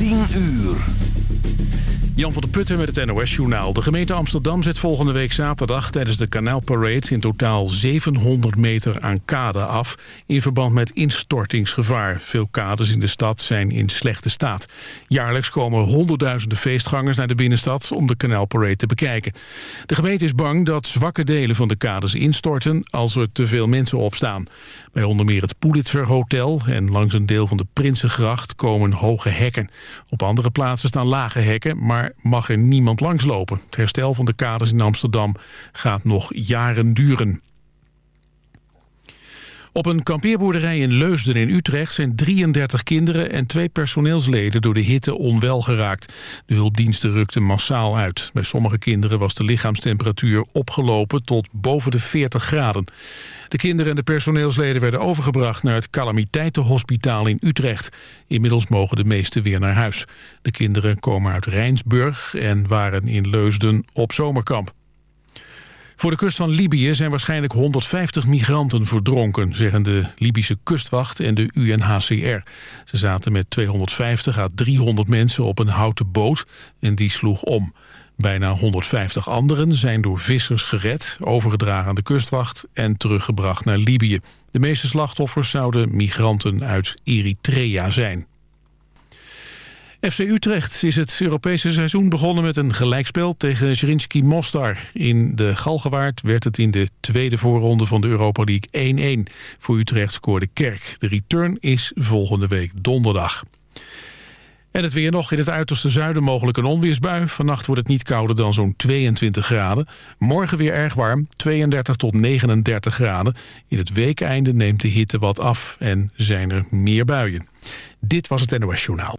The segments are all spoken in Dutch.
10 uur. Jan van der Putten met het NOS-journaal. De gemeente Amsterdam zet volgende week zaterdag tijdens de kanaalparade in totaal 700 meter aan kade af in verband met instortingsgevaar. Veel kades in de stad zijn in slechte staat. Jaarlijks komen honderdduizenden feestgangers naar de binnenstad om de kanaalparade te bekijken. De gemeente is bang dat zwakke delen van de kades instorten als er te veel mensen opstaan. Bij onder meer het Pulitzer Hotel en langs een deel van de Prinsengracht komen hoge hekken. Op andere plaatsen staan lage hekken, maar mag er niemand langslopen. Het herstel van de kaders in Amsterdam gaat nog jaren duren. Op een kampeerboerderij in Leusden in Utrecht zijn 33 kinderen en twee personeelsleden door de hitte onwel geraakt. De hulpdiensten rukten massaal uit. Bij sommige kinderen was de lichaamstemperatuur opgelopen tot boven de 40 graden. De kinderen en de personeelsleden werden overgebracht naar het calamiteitenhospitaal in Utrecht. Inmiddels mogen de meesten weer naar huis. De kinderen komen uit Rijnsburg en waren in Leusden op zomerkamp. Voor de kust van Libië zijn waarschijnlijk 150 migranten verdronken... zeggen de Libische kustwacht en de UNHCR. Ze zaten met 250 à 300 mensen op een houten boot en die sloeg om. Bijna 150 anderen zijn door vissers gered, overgedragen aan de kustwacht... en teruggebracht naar Libië. De meeste slachtoffers zouden migranten uit Eritrea zijn. FC Utrecht is het Europese seizoen begonnen met een gelijkspel tegen Zrinski Mostar. In de Galgenwaard werd het in de tweede voorronde van de Europa League 1-1. Voor Utrecht scoorde Kerk. De return is volgende week donderdag. En het weer nog in het uiterste zuiden mogelijk een onweersbui. Vannacht wordt het niet kouder dan zo'n 22 graden. Morgen weer erg warm, 32 tot 39 graden. In het weekeinde neemt de hitte wat af en zijn er meer buien. Dit was het NOS Journaal.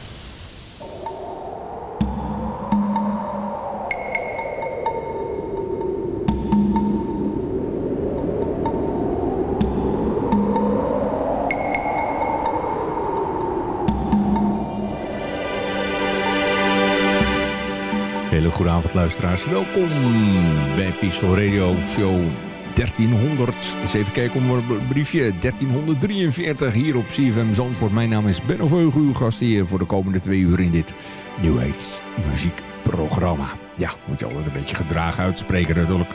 Luisteraars. Welkom bij Peaceful Radio Show 1300. Eens even kijken om een briefje. 1343 hier op CFM Zandvoort. Mijn naam is Ben Oveugen, uw gast hier voor de komende twee uur in dit New Age muziekprogramma. Ja, moet je altijd een beetje gedragen uitspreken natuurlijk.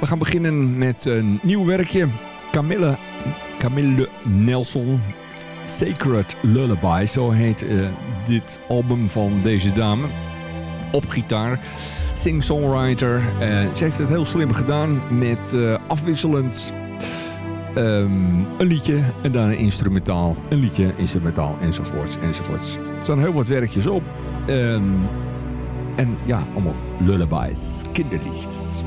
We gaan beginnen met een nieuw werkje. Camille, Camille Nelson. Sacred Lullaby, zo heet uh, dit album van deze dame op gitaar. Sing-songwriter. Uh, ze heeft het heel slim gedaan met uh, afwisselend um, een liedje en daarna instrumentaal. Een liedje, instrumentaal enzovoorts enzovoorts. Er staan heel wat werkjes op. Um, en ja, allemaal lullabies, kinderliedjes.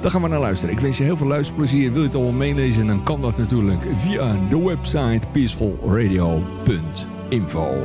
Daar gaan we naar luisteren. Ik wens je heel veel luisterplezier. Wil je het allemaal meelezen? Dan kan dat natuurlijk via de website peacefulradio.info.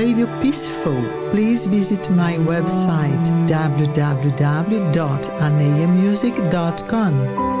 Radio Peaceful, please visit my website www.aneamusic.com.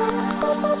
Struck